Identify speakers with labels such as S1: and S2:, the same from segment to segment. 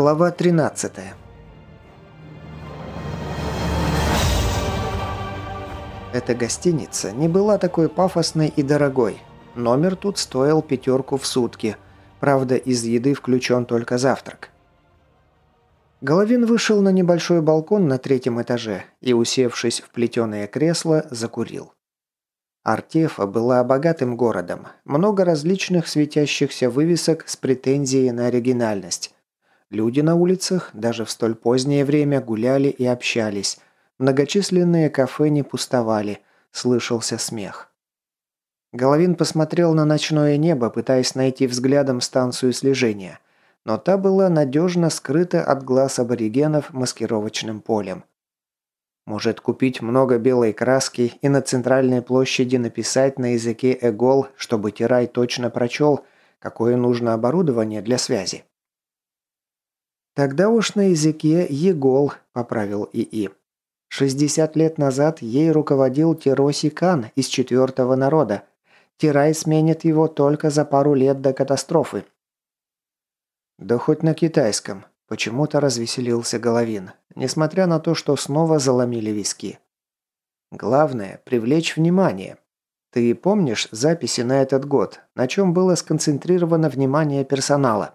S1: Глава 13 Эта гостиница не была такой пафосной и дорогой. Номер тут стоил пятерку в сутки. Правда, из еды включен только завтрак. Головин вышел на небольшой балкон на третьем этаже и, усевшись в плетеное кресло, закурил. Артефа была богатым городом. Много различных светящихся вывесок с претензией на оригинальность. Люди на улицах даже в столь позднее время гуляли и общались. Многочисленные кафе не пустовали. Слышался смех. Головин посмотрел на ночное небо, пытаясь найти взглядом станцию слежения. Но та была надежно скрыта от глаз аборигенов маскировочным полем. Может купить много белой краски и на центральной площади написать на языке эгол, чтобы Тирай точно прочел, какое нужно оборудование для связи. «Тогда уж на языке Егол», – поправил ИИ. «60 лет назад ей руководил Тироси Кан из четвертого народа. Тирай сменит его только за пару лет до катастрофы». «Да хоть на китайском», – почему-то развеселился Головин, несмотря на то, что снова заломили виски. «Главное – привлечь внимание. Ты помнишь записи на этот год, на чем было сконцентрировано внимание персонала?»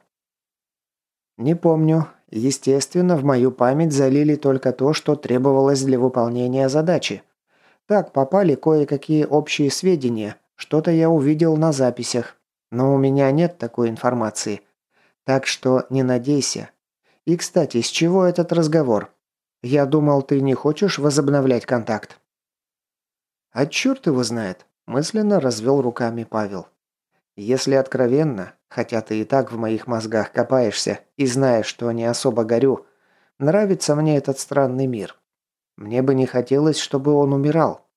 S1: «Не помню. Естественно, в мою память залили только то, что требовалось для выполнения задачи. Так попали кое-какие общие сведения. Что-то я увидел на записях. Но у меня нет такой информации. Так что не надейся. И, кстати, с чего этот разговор? Я думал, ты не хочешь возобновлять контакт». «А черт его знает», – мысленно развел руками Павел. «Если откровенно, Хотя ты и так в моих мозгах копаешься и знаешь, что не особо горю. Нравится мне этот странный мир. Мне бы не хотелось, чтобы он умирал.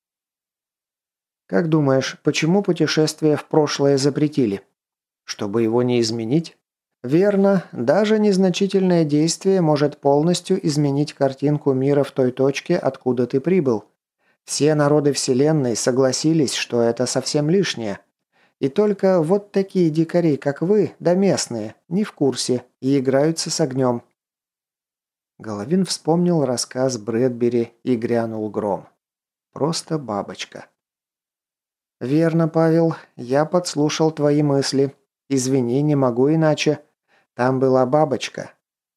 S1: Как думаешь, почему путешествие в прошлое запретили? Чтобы его не изменить? Верно, даже незначительное действие может полностью изменить картинку мира в той точке, откуда ты прибыл. Все народы Вселенной согласились, что это совсем лишнее – и только вот такие дикари, как вы, да местные, не в курсе и играются с огнем». Головин вспомнил рассказ Брэдбери и грянул гром. Просто бабочка. «Верно, Павел, я подслушал твои мысли. Извини, не могу иначе. Там была бабочка.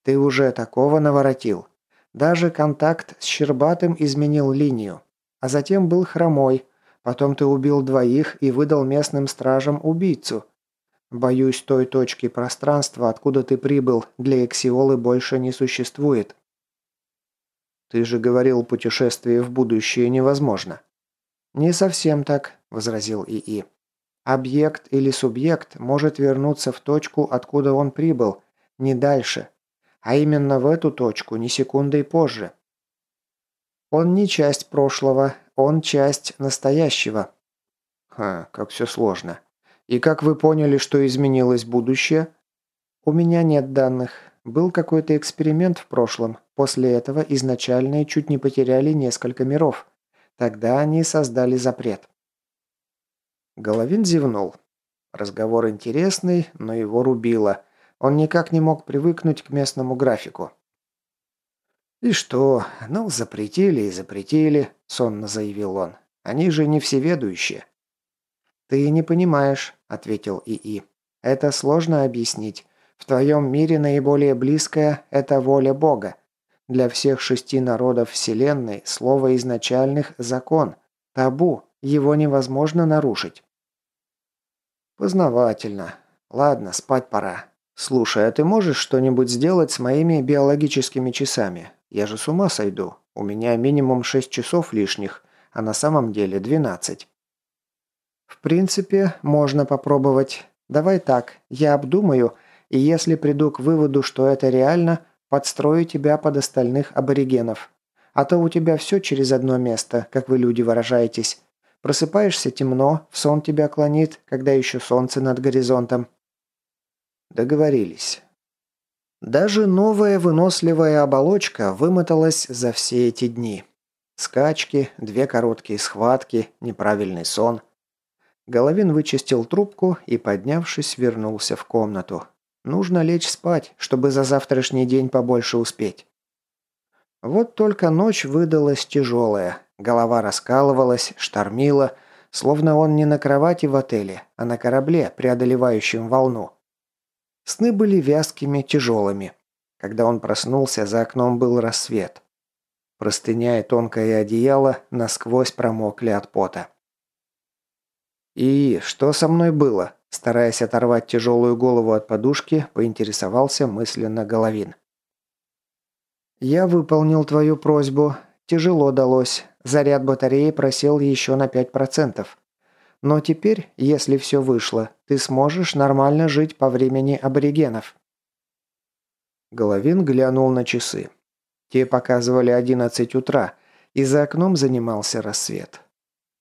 S1: Ты уже такого наворотил. Даже контакт с Щербатым изменил линию. А затем был хромой, Потом ты убил двоих и выдал местным стражам убийцу. Боюсь, той точки пространства, откуда ты прибыл, для Эксиолы больше не существует. Ты же говорил, путешествие в будущее невозможно. Не совсем так, возразил ИИ. Объект или субъект может вернуться в точку, откуда он прибыл, не дальше, а именно в эту точку, не секундой позже. Он не часть прошлого, он часть настоящего. Ха, как все сложно. И как вы поняли, что изменилось будущее? У меня нет данных. Был какой-то эксперимент в прошлом. После этого изначальные чуть не потеряли несколько миров. Тогда они создали запрет. Головин зевнул. Разговор интересный, но его рубило. Он никак не мог привыкнуть к местному графику. «И что? Ну, запретили и запретили», – сонно заявил он. «Они же не всеведущие». «Ты не понимаешь», – ответил ИИ. «Это сложно объяснить. В твоем мире наиболее близкое – это воля Бога. Для всех шести народов Вселенной слово изначальных – закон, табу, его невозможно нарушить». «Познавательно. Ладно, спать пора. Слушай, а ты можешь что-нибудь сделать с моими биологическими часами? Я же с ума сойду. У меня минимум 6 часов лишних, а на самом деле 12. В принципе, можно попробовать. Давай так, я обдумаю, и если приду к выводу, что это реально, подстрою тебя под остальных аборигенов. А то у тебя все через одно место, как вы люди выражаетесь. Просыпаешься темно, в сон тебя клонит, когда еще солнце над горизонтом. Договорились. Даже новая выносливая оболочка вымоталась за все эти дни. Скачки, две короткие схватки, неправильный сон. Головин вычистил трубку и, поднявшись, вернулся в комнату. Нужно лечь спать, чтобы за завтрашний день побольше успеть. Вот только ночь выдалась тяжелая. Голова раскалывалась, штормила, словно он не на кровати в отеле, а на корабле, преодолевающем волну. Сны были вязкими, тяжелыми. Когда он проснулся, за окном был рассвет. Простыня и тонкое одеяло насквозь промокли от пота. «И что со мной было?» Стараясь оторвать тяжелую голову от подушки, поинтересовался мысленно Головин. «Я выполнил твою просьбу. Тяжело далось. Заряд батареи просел еще на 5%. Но теперь, если все вышло, ты сможешь нормально жить по времени аборигенов». Головин глянул на часы. Те показывали 11 утра, и за окном занимался рассвет.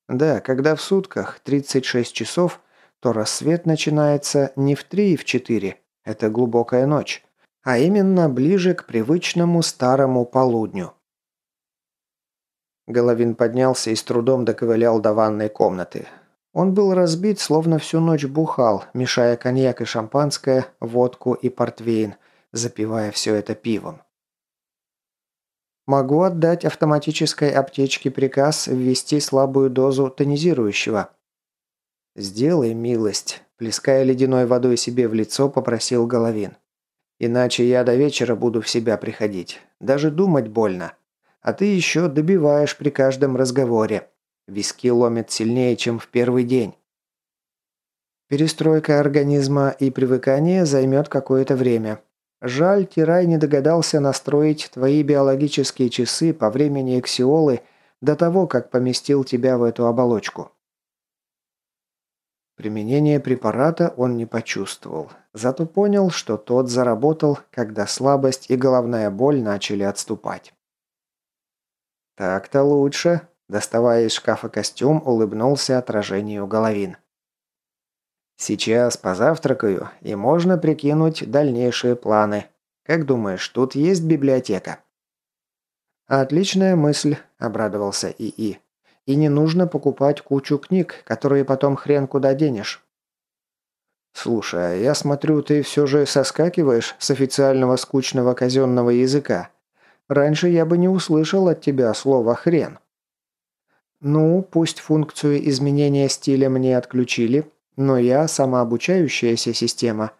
S1: Да, когда в сутках 36 часов – то рассвет начинается не в три и в четыре, это глубокая ночь, а именно ближе к привычному старому полудню. Головин поднялся и с трудом доковылял до ванной комнаты. Он был разбит, словно всю ночь бухал, мешая коньяк и шампанское, водку и портвейн, запивая все это пивом. «Могу отдать автоматической аптечке приказ ввести слабую дозу тонизирующего», «Сделай милость», – плеская ледяной водой себе в лицо, попросил Головин. «Иначе я до вечера буду в себя приходить. Даже думать больно. А ты еще добиваешь при каждом разговоре. Виски ломят сильнее, чем в первый день». Перестройка организма и привыкание займет какое-то время. Жаль, Тирай не догадался настроить твои биологические часы по времени эксиолы до того, как поместил тебя в эту оболочку. Применение препарата он не почувствовал, зато понял, что тот заработал, когда слабость и головная боль начали отступать. «Так-то лучше», – доставая из шкафа костюм, улыбнулся отражению головин. «Сейчас позавтракаю, и можно прикинуть дальнейшие планы. Как думаешь, тут есть библиотека?» «Отличная мысль», – обрадовался ИИ. И не нужно покупать кучу книг, которые потом хрен куда денешь. «Слушай, а я смотрю, ты все же соскакиваешь с официального скучного казенного языка. Раньше я бы не услышал от тебя слова «хрен». Ну, пусть функцию изменения стиля мне отключили, но я самообучающаяся система.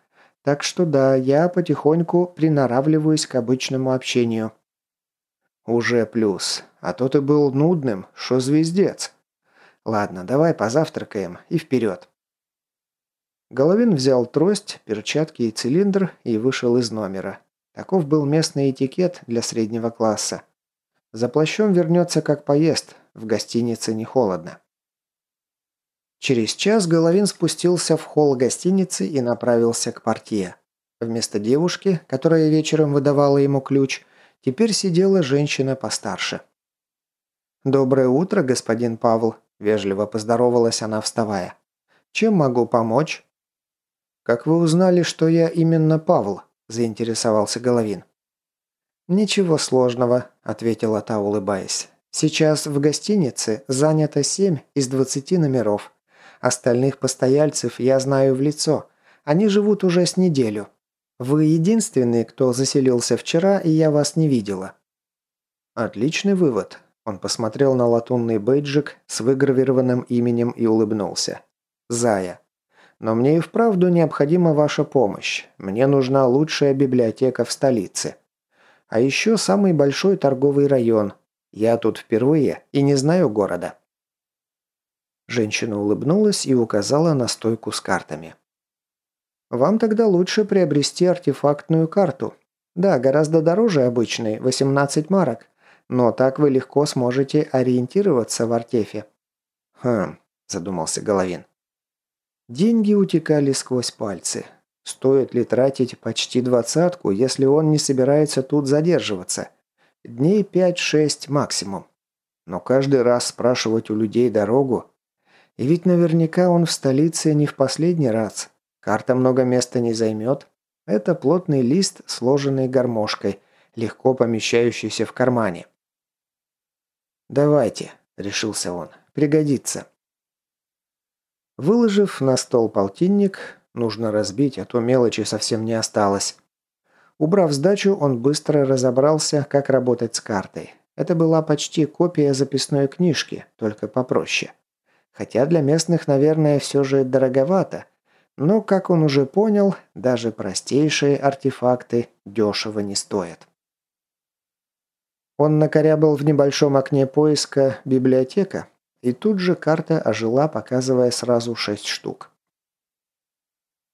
S1: Так что да, я потихоньку приноравливаюсь к обычному общению. Уже плюс. А то ты был нудным, шо звездец. Ладно, давай позавтракаем и вперед. Головин взял трость, перчатки и цилиндр и вышел из номера. Таков был местный этикет для среднего класса. За плащом вернется как поезд, в гостинице не холодно. Через час Головин спустился в холл гостиницы и направился к портье. Вместо девушки, которая вечером выдавала ему ключ, теперь сидела женщина постарше. «Доброе утро, господин Павел», – вежливо поздоровалась она, вставая. «Чем могу помочь?» «Как вы узнали, что я именно Павел?» – заинтересовался Головин. «Ничего сложного», – ответила та, улыбаясь. «Сейчас в гостинице занято семь из двадцати номеров. Остальных постояльцев я знаю в лицо. Они живут уже с неделю. Вы единственный, кто заселился вчера, и я вас не видела». «Отличный вывод. Он посмотрел на латунный бейджик с выгравированным именем и улыбнулся. «Зая. Но мне и вправду необходима ваша помощь. Мне нужна лучшая библиотека в столице. А еще самый большой торговый район. Я тут впервые и не знаю города». Женщина улыбнулась и указала на стойку с картами. «Вам тогда лучше приобрести артефактную карту. Да, гораздо дороже обычной, 18 марок. Но так вы легко сможете ориентироваться в артефе». «Хм», – задумался Головин. Деньги утекали сквозь пальцы. Стоит ли тратить почти двадцатку, если он не собирается тут задерживаться? Дней пять-шесть максимум. Но каждый раз спрашивать у людей дорогу... И ведь наверняка он в столице не в последний раз. Карта много места не займет. Это плотный лист, сложенный гармошкой, легко помещающийся в кармане. «Давайте», – решился он, – «пригодится». Выложив на стол полтинник, Нужно разбить, а то мелочи совсем не осталось. Убрав сдачу, он быстро разобрался, как работать с картой. Это была почти копия записной книжки, только попроще. Хотя для местных, наверное, все же дороговато. Но, как он уже понял, даже простейшие артефакты дешево не стоят. Он накорябал в небольшом окне поиска «Библиотека», и тут же карта ожила, показывая сразу шесть штук.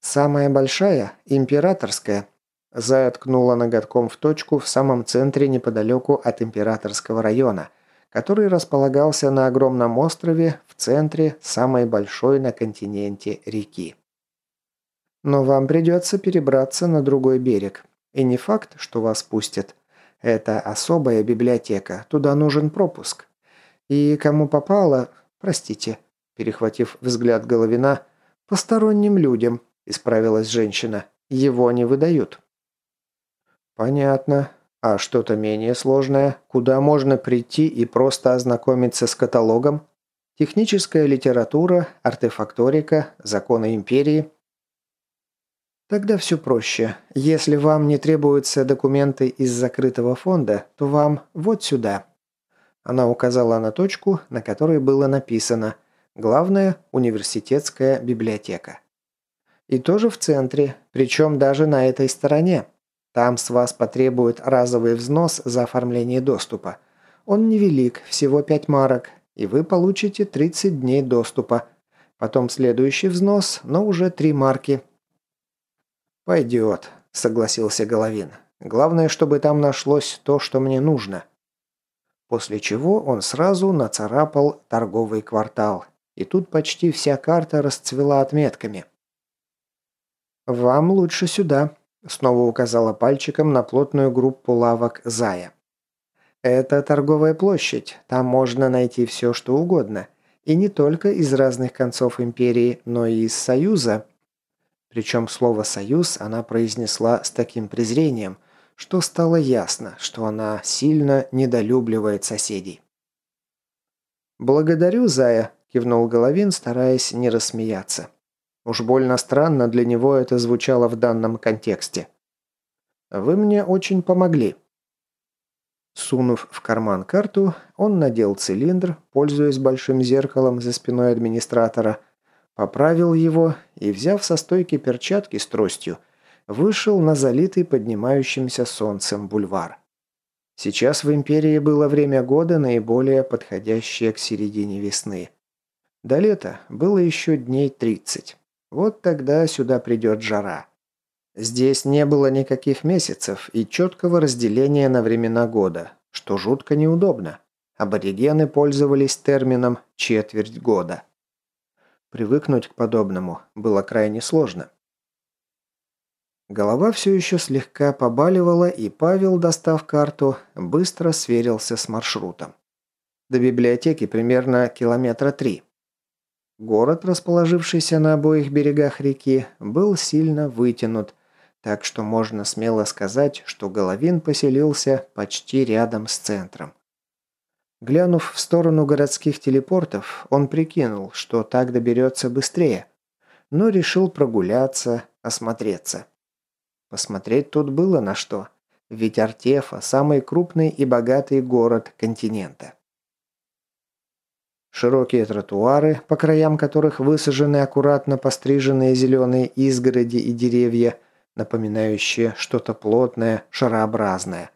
S1: Самая большая – императорская. Зая ткнула ноготком в точку в самом центре неподалеку от императорского района, который располагался на огромном острове в центре самой большой на континенте реки. Но вам придется перебраться на другой берег. И не факт, что вас пустят. Это особая библиотека, туда нужен пропуск. И кому попало, простите, перехватив взгляд Головина, посторонним людям, исправилась женщина, его не выдают. Понятно. А что-то менее сложное, куда можно прийти и просто ознакомиться с каталогом? Техническая литература, артефакторика, законы империи – Тогда все проще. Если вам не требуются документы из закрытого фонда, то вам вот сюда. Она указала на точку, на которой было написано «Главная университетская библиотека». И тоже в центре, причем даже на этой стороне. Там с вас потребуют разовый взнос за оформление доступа. Он невелик, всего 5 марок, и вы получите 30 дней доступа. Потом следующий взнос, но уже 3 марки, «Пойдет», – согласился Головин. «Главное, чтобы там нашлось то, что мне нужно». После чего он сразу нацарапал торговый квартал. И тут почти вся карта расцвела отметками. «Вам лучше сюда», – снова указала пальчиком на плотную группу лавок Зая. «Это торговая площадь. Там можно найти все, что угодно. И не только из разных концов империи, но и из Союза, причем слово «союз» она произнесла с таким презрением, что стало ясно, что она сильно недолюбливает соседей. «Благодарю, Зая», – кивнул Головин, стараясь не рассмеяться. Уж больно странно для него это звучало в данном контексте. «Вы мне очень помогли». Сунув в карман карту, он надел цилиндр, пользуясь большим зеркалом за спиной администратора – Поправил его и, взяв со стойки перчатки с тростью, вышел на залитый поднимающимся солнцем бульвар. Сейчас в Империи было время года, наиболее подходящее к середине весны. До лета было еще дней 30. Вот тогда сюда придет жара. Здесь не было никаких месяцев и четкого разделения на времена года, что жутко неудобно. Аборигены пользовались термином «четверть года». Привыкнуть к подобному было крайне сложно. Голова все еще слегка побаливала, и Павел, достав карту, быстро сверился с маршрутом. До библиотеки примерно километра три. Город, расположившийся на обоих берегах реки, был сильно вытянут, так что можно смело сказать, что Головин поселился почти рядом с центром. Глянув в сторону городских телепортов, он прикинул, что так доберется быстрее, но решил прогуляться, осмотреться. Посмотреть тут было на что, ведь Артефа – самый крупный и богатый город континента. Широкие тротуары, по краям которых высажены аккуратно постриженные зеленые изгороди и деревья, напоминающие что-то плотное, шарообразное.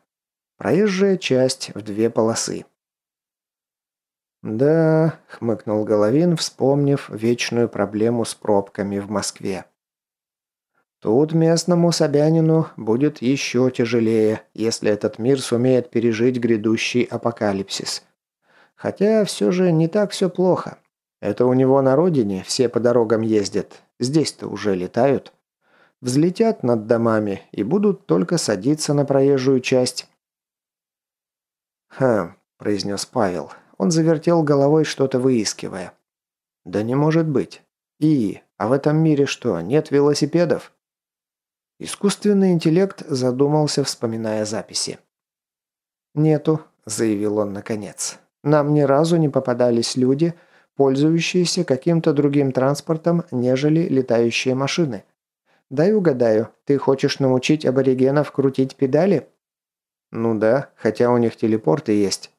S1: Проезжая часть в две полосы. «Да», – хмыкнул Головин, вспомнив вечную проблему с пробками в Москве. «Тут местному Собянину будет еще тяжелее, если этот мир сумеет пережить грядущий апокалипсис. Хотя все же не так все плохо. Это у него на родине все по дорогам ездят, здесь-то уже летают. Взлетят над домами и будут только садиться на проезжую часть». «Хм», – произнес Павел, он завертел головой, что-то выискивая. «Да не может быть. И, а в этом мире что, нет велосипедов?» Искусственный интеллект задумался, вспоминая записи. «Нету», – заявил он наконец. «Нам ни разу не попадались люди, пользующиеся каким-то другим транспортом, нежели летающие машины. Дай угадаю, ты хочешь научить аборигенов крутить педали?»
S2: «Ну да, хотя у них телепорты есть».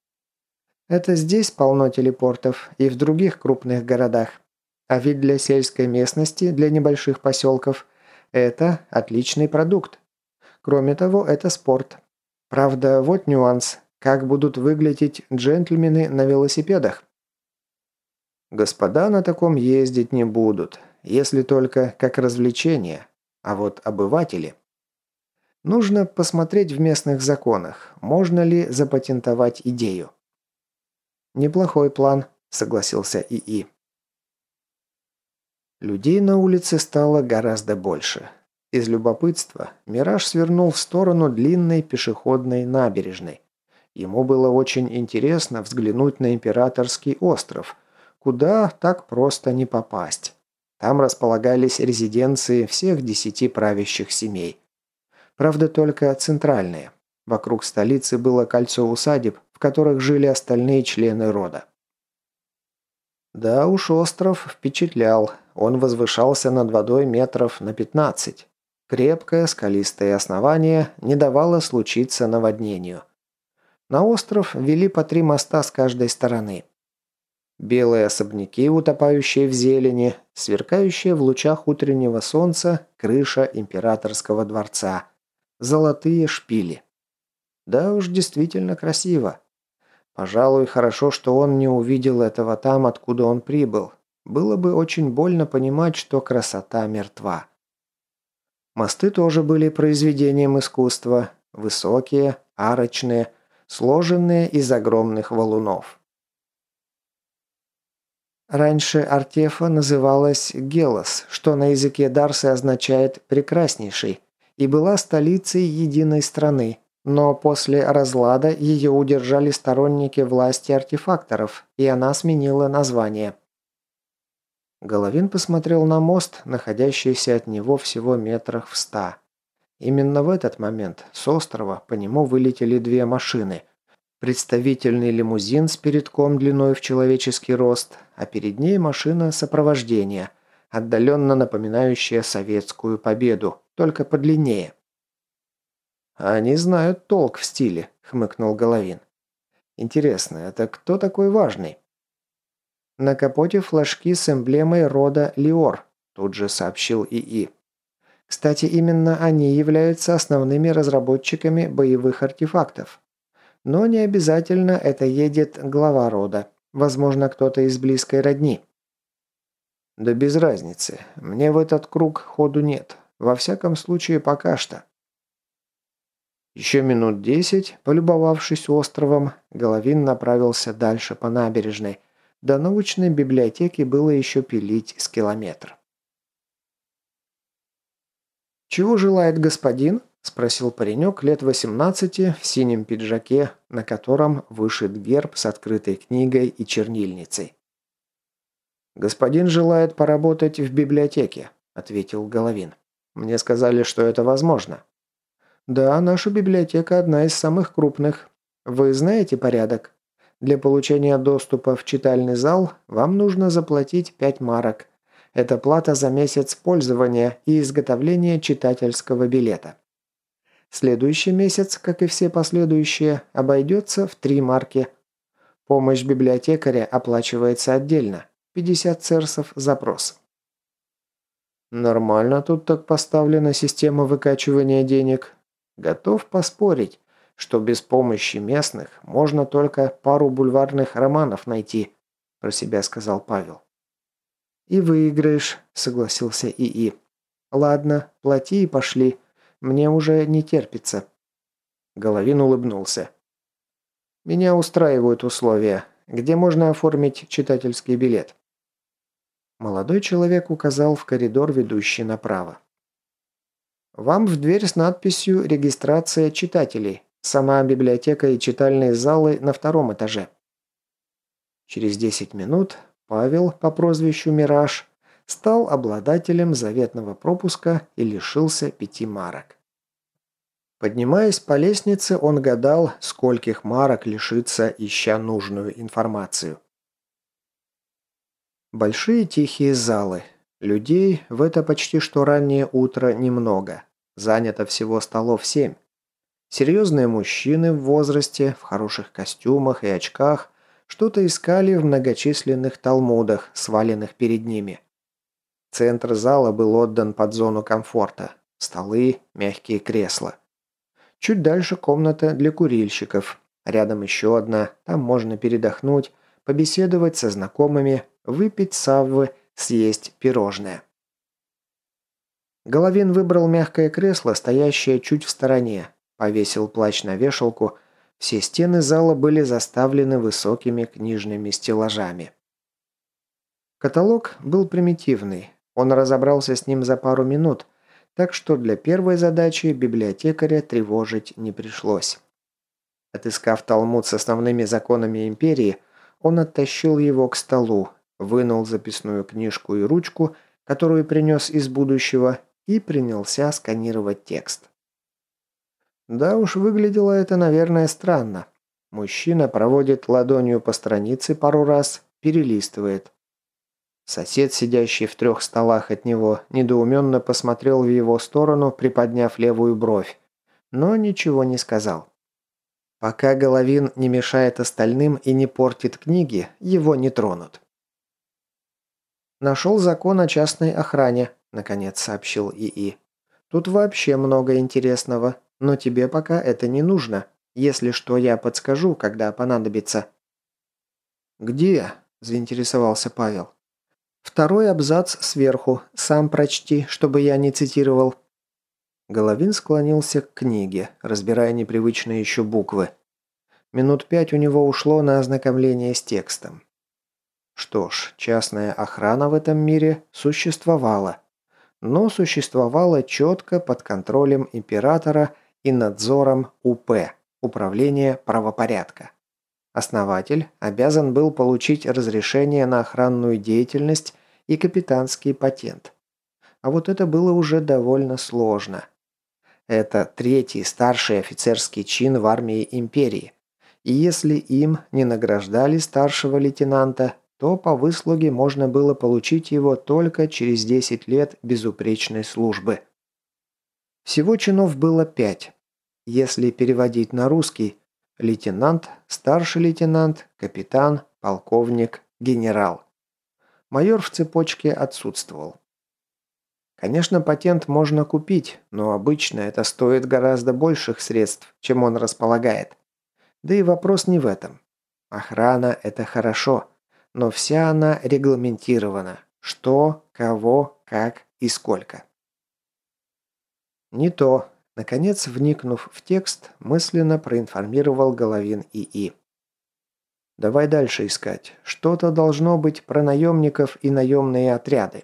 S1: «Это здесь полно телепортов и в других крупных городах. А ведь для сельской местности, для небольших поселков, это отличный продукт. Кроме того, это спорт. Правда, вот нюанс. Как будут выглядеть джентльмены на велосипедах?
S2: Господа на таком ездить не будут, если только как развлечение. А вот обыватели... Нужно посмотреть в местных законах, можно ли запатентовать идею.
S1: «Неплохой план», – согласился ИИ.
S2: Людей на улице стало гораздо больше. Из любопытства Мираж свернул в сторону длинной пешеходной набережной. Ему было очень интересно взглянуть на Императорский остров, куда так просто не попасть. Там располагались резиденции всех десяти правящих семей. Правда, только центральные. Вокруг столицы было кольцо усадеб, в которых жили остальные члены рода. Да уж остров впечатлял. Он возвышался над водой метров на 15. Крепкое скалистое основание не давало случиться наводнению. На остров вели по три моста с каждой стороны. Белые особняки, утопающие в зелени, сверкающие в лучах утреннего солнца крыша императорского дворца, золотые шпили. Да уж, действительно красиво. Пожалуй, хорошо, что он не увидел этого там, откуда он прибыл. Было бы очень больно понимать, что красота мертва. Мосты тоже были произведением искусства. Высокие, арочные, сложенные из огромных валунов.
S1: Раньше Артефа называлась Гелос, что на языке Дарсы означает «прекраснейший», и была столицей единой страны, но после разлада ее удержали сторонники власти артефакторов, и она сменила название.
S2: Головин посмотрел на мост, находящийся от него всего метрах в ста. Именно в этот момент с острова по нему вылетели две машины. Представительный лимузин с передком длиной в человеческий рост, а перед ней машина сопровождения, отдаленно напоминающая советскую победу, только подлиннее. «Они знают толк в стиле», — хмыкнул Головин. «Интересно, это кто такой важный?»
S1: На капоте флажки с эмблемой рода Лиор, тут же сообщил ИИ. Кстати, именно они являются основными разработчиками боевых артефактов. Но не обязательно это едет глава рода. Возможно, кто-то из близкой родни.
S2: Да без разницы. Мне в этот круг ходу нет. Во всяком случае, пока что. Еще минут десять, полюбовавшись островом, Головин направился дальше по набережной – до научной библиотеки было еще пилить с километр.
S1: «Чего желает господин?» – спросил паренек лет 18 в синем пиджаке, на котором вышит герб с открытой книгой и чернильницей.
S2: «Господин желает поработать в библиотеке», – ответил Головин. «Мне сказали, что это возможно».
S1: «Да, наша библиотека одна из самых крупных. Вы знаете порядок?» Для получения доступа в читальный зал вам нужно заплатить 5 марок. Это плата за месяц пользования и изготовления читательского билета. Следующий месяц, как и все последующие, обойдется в 3 марки. Помощь библиотекаря оплачивается отдельно. 50 церсов запрос.
S2: Нормально тут так поставлена система выкачивания денег. Готов поспорить что без помощи местных можно только пару бульварных романов найти», – про себя сказал Павел.
S1: «И выиграешь», – согласился ИИ. «Ладно, плати и пошли. Мне уже не терпится».
S2: Головин улыбнулся. «Меня устраивают условия. Где можно оформить читательский билет?»
S1: Молодой человек указал в коридор, ведущий направо. «Вам в дверь с надписью «Регистрация читателей». Сама библиотека и читальные залы на втором этаже. Через 10 минут Павел по прозвищу Мираж стал обладателем заветного пропуска и лишился пяти марок. Поднимаясь по лестнице, он гадал, скольких марок лишится, ища нужную информацию. Большие тихие залы.
S2: Людей в это почти что раннее утро немного. Занято всего столов семь. Серьезные мужчины в возрасте, в хороших костюмах и очках, что-то искали в многочисленных талмудах, сваленных перед ними. Центр зала был отдан под зону комфорта. Столы, мягкие кресла. Чуть дальше комната для курильщиков. Рядом еще одна, там можно передохнуть, побеседовать со знакомыми, выпить саввы, съесть пирожное. Головин выбрал мягкое кресло, стоящее чуть в стороне, повесил плащ на вешалку, все стены зала были заставлены высокими книжными стеллажами. Каталог был примитивный, он разобрался с ним за пару минут, так что для первой задачи библиотекаря тревожить не пришлось. Отыскав Талмуд с основными законами империи, он оттащил его к столу, вынул записную книжку и ручку, которую принес из будущего, и принялся сканировать текст. Да уж, выглядело это, наверное, странно. Мужчина проводит ладонью по странице пару раз, перелистывает. Сосед, сидящий в трех столах от него, недоуменно посмотрел в его сторону, приподняв левую бровь, но ничего не сказал. Пока Головин не мешает остальным и не портит книги, его не тронут. «Нашел закон о частной охране», – наконец сообщил ИИ. «Тут вообще много интересного, но тебе пока это не нужно. Если что, я подскажу, когда понадобится». «Где?» – заинтересовался Павел. Второй абзац сверху. Сам прочти, чтобы я не цитировал». Головин склонился к книге, разбирая непривычные еще буквы. Минут пять у него ушло на ознакомление с текстом. Что ж, частная охрана в этом мире существовала. Но существовала четко под контролем императора и надзором УП – Управление правопорядка. Основатель обязан был получить разрешение на охранную деятельность и капитанский патент. А вот это было уже довольно сложно. Это третий старший офицерский чин в армии империи. И если им не награждали старшего лейтенанта, то по выслуге можно было получить его только через 10 лет безупречной службы. Всего чинов было пять. Если переводить на русский, Лейтенант, старший лейтенант, капитан, полковник, генерал. Майор в цепочке отсутствовал. Конечно, патент можно купить, но обычно это стоит гораздо больших средств, чем он располагает. Да и вопрос не в этом. Охрана – это хорошо, но вся она регламентирована. Что, кого, как и сколько. Не то, Наконец, вникнув в текст, мысленно проинформировал Головин ИИ. «Давай дальше искать. Что-то должно быть про наемников и наемные отряды».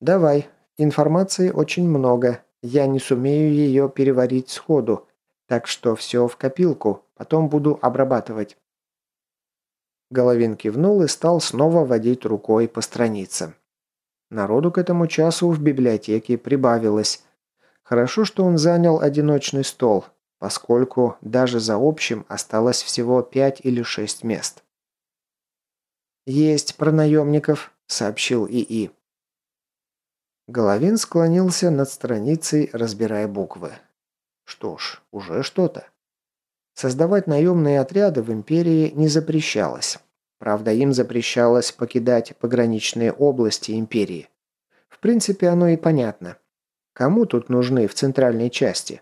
S2: «Давай. Информации очень много. Я не сумею ее переварить сходу, так что все в копилку, потом буду обрабатывать». Головин кивнул и стал снова водить рукой по страницам. Народу к этому часу в библиотеке прибавилось, Хорошо, что он занял одиночный стол, поскольку даже за общим осталось всего пять или шесть мест. «Есть про наемников», — сообщил ИИ. Головин склонился над страницей, разбирая буквы. Что ж, уже что-то. Создавать наемные отряды в Империи не запрещалось. Правда, им запрещалось покидать пограничные области Империи. В принципе, оно и понятно. Кому тут нужны в центральной части?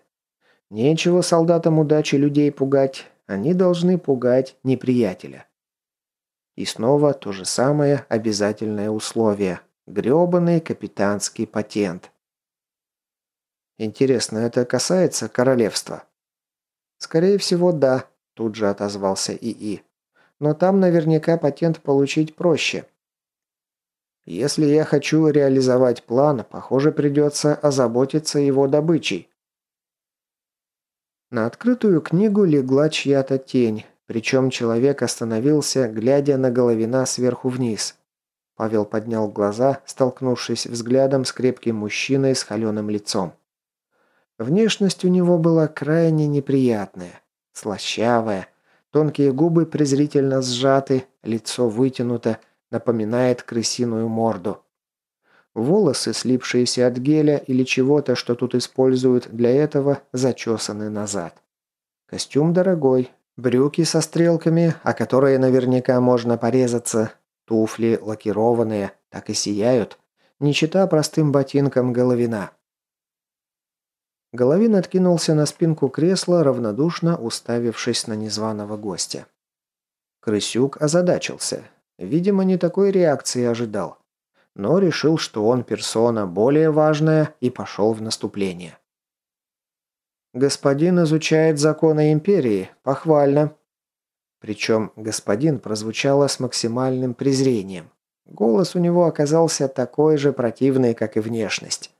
S2: Нечего солдатам удачи людей пугать, они должны пугать неприятеля. И снова то же самое обязательное условие – грёбаный капитанский патент. Интересно, это касается королевства? Скорее всего, да, тут же отозвался ИИ. Но там наверняка патент получить проще – если я хочу реализовать план, похоже, придется озаботиться его добычей. На открытую книгу легла чья-то тень, причем человек остановился, глядя на Головина сверху вниз. Павел поднял глаза, столкнувшись взглядом с крепким мужчиной с холеным лицом. Внешность у него была крайне неприятная, слащавая, тонкие губы презрительно сжаты, лицо вытянуто, напоминает крысиную морду. Волосы, слипшиеся от геля или чего-то, что тут используют для этого, зачесаны назад. Костюм дорогой, брюки со стрелками, о которые наверняка можно порезаться, туфли лакированные, так и сияют, не чита простым ботинкам головина. Головин откинулся на спинку кресла, равнодушно уставившись на незваного гостя. Крысюк озадачился. Видимо, не такой реакции ожидал. Но решил, что он персона более важная и пошел в наступление. «Господин изучает законы Империи. Похвально». Причем «господин» прозвучало с максимальным презрением. Голос у него оказался такой же противный, как и внешность.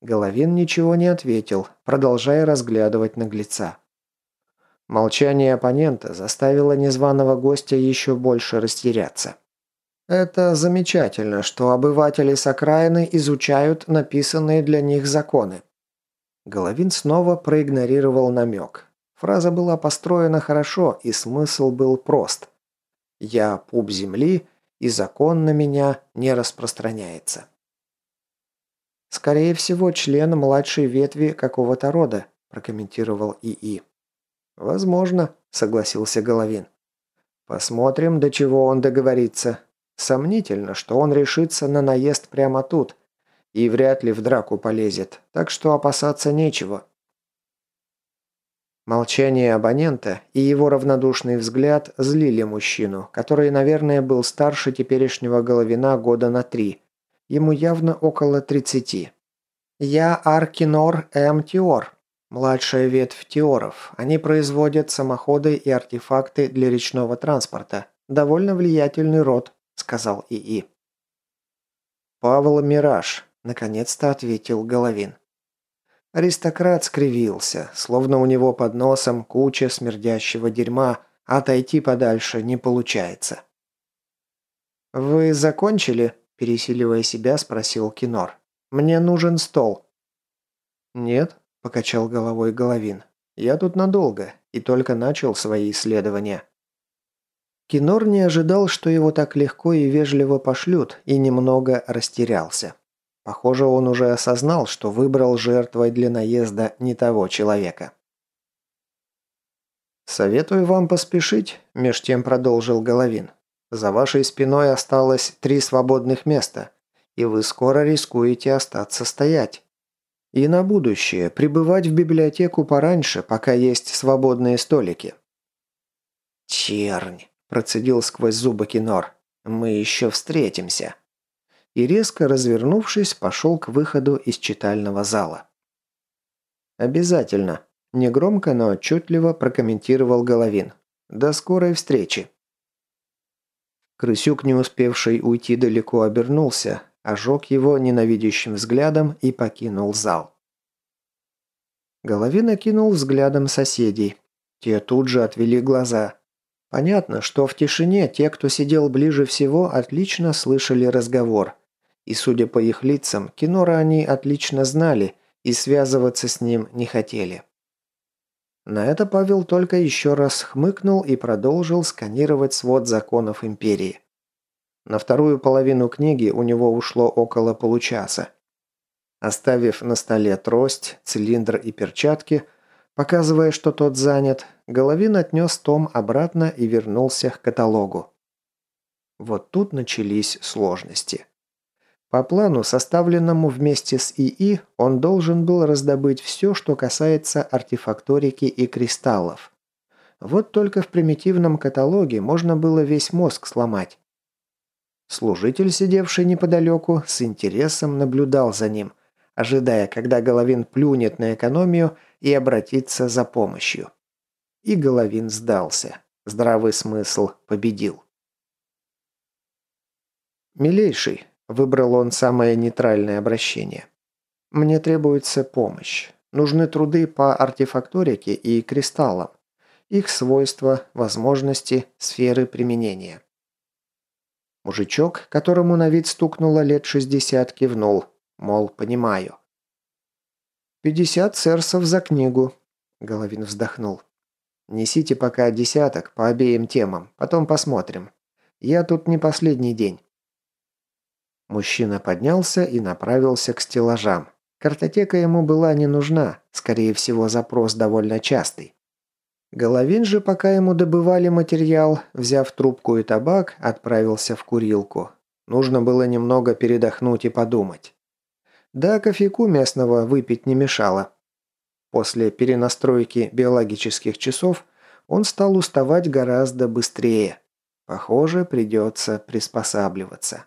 S2: Головин ничего не ответил, продолжая разглядывать наглеца. Молчание оппонента заставило незваного гостя еще больше растеряться. Это замечательно, что обыватели с окраины изучают написанные для них законы. Головин снова проигнорировал намек. Фраза была построена хорошо, и смысл был прост. «Я пуп земли, и закон на меня не распространяется». «Скорее всего, член младшей ветви какого-то рода», – прокомментировал ИИ. «Возможно», – согласился Головин. «Посмотрим, до чего он договорится. Сомнительно, что он решится на наезд прямо тут. И вряд ли в драку полезет, так что опасаться нечего». Молчание абонента и его равнодушный взгляд злили мужчину, который, наверное, был старше теперешнего Головина года на три – Ему явно около 30. «Я Аркинор М. Тиор, младшая ветвь Тиоров. Они производят самоходы и артефакты для речного транспорта. Довольно влиятельный род», – сказал ИИ. «Павел Мираж», – наконец-то ответил Головин. Аристократ скривился, словно у него под носом куча смердящего дерьма, а отойти подальше не получается. «Вы закончили?» Пересиливая себя, спросил Кинор. «Мне нужен стол». «Нет», – покачал головой Головин. «Я тут надолго и только начал свои исследования». Кинор не ожидал, что его так легко и вежливо пошлют, и немного растерялся. Похоже, он уже осознал, что выбрал жертвой для наезда не того человека. «Советую вам поспешить», – меж тем продолжил Головин. За вашей спиной осталось три свободных места, и вы скоро рискуете остаться стоять. И на будущее прибывать в библиотеку пораньше, пока есть свободные столики». «Чернь!» – процедил сквозь зубы Кинор. «Мы еще встретимся!» И резко развернувшись, пошел к выходу из читального зала. «Обязательно!» – негромко, но отчетливо прокомментировал Головин. «До скорой встречи!» Крысюк, не успевший уйти далеко, обернулся, ожег его ненавидящим взглядом и покинул зал. Головин окинул взглядом соседей. Те тут же отвели глаза. Понятно, что в тишине те, кто сидел ближе всего, отлично слышали разговор. И, судя по их лицам, Кинора они отлично знали и связываться с ним не хотели. На это Павел только еще раз хмыкнул и продолжил сканировать свод законов Империи. На вторую половину книги у него ушло около получаса. Оставив на столе трость, цилиндр и перчатки, показывая, что тот занят, Головин отнес том обратно и вернулся к каталогу. Вот тут начались сложности. По плану, составленному вместе с ИИ, он должен был раздобыть все, что касается артефакторики и кристаллов. Вот только в примитивном каталоге можно было весь мозг сломать. Служитель, сидевший неподалеку, с интересом наблюдал за ним, ожидая, когда Головин плюнет на экономию и обратится за помощью. И Головин сдался. Здравый смысл победил. «Милейший, Выбрал он самое нейтральное обращение. «Мне требуется помощь. Нужны труды по артефакторике и кристаллам. Их свойства, возможности, сферы применения». Мужичок, которому на вид стукнуло лет 60, кивнул. Мол, понимаю. «Пятьдесят серсов за книгу», — Головин вздохнул. «Несите пока десяток по обеим темам, потом посмотрим. Я тут не последний день». Мужчина поднялся и направился к стеллажам. Картотека ему была не нужна, скорее всего, запрос довольно частый. Головин же, пока ему добывали материал, взяв трубку и табак, отправился в курилку. Нужно было немного передохнуть и подумать. Да, кофейку местного выпить не мешало. После перенастройки биологических часов он стал уставать гораздо быстрее. Похоже, придется приспосабливаться.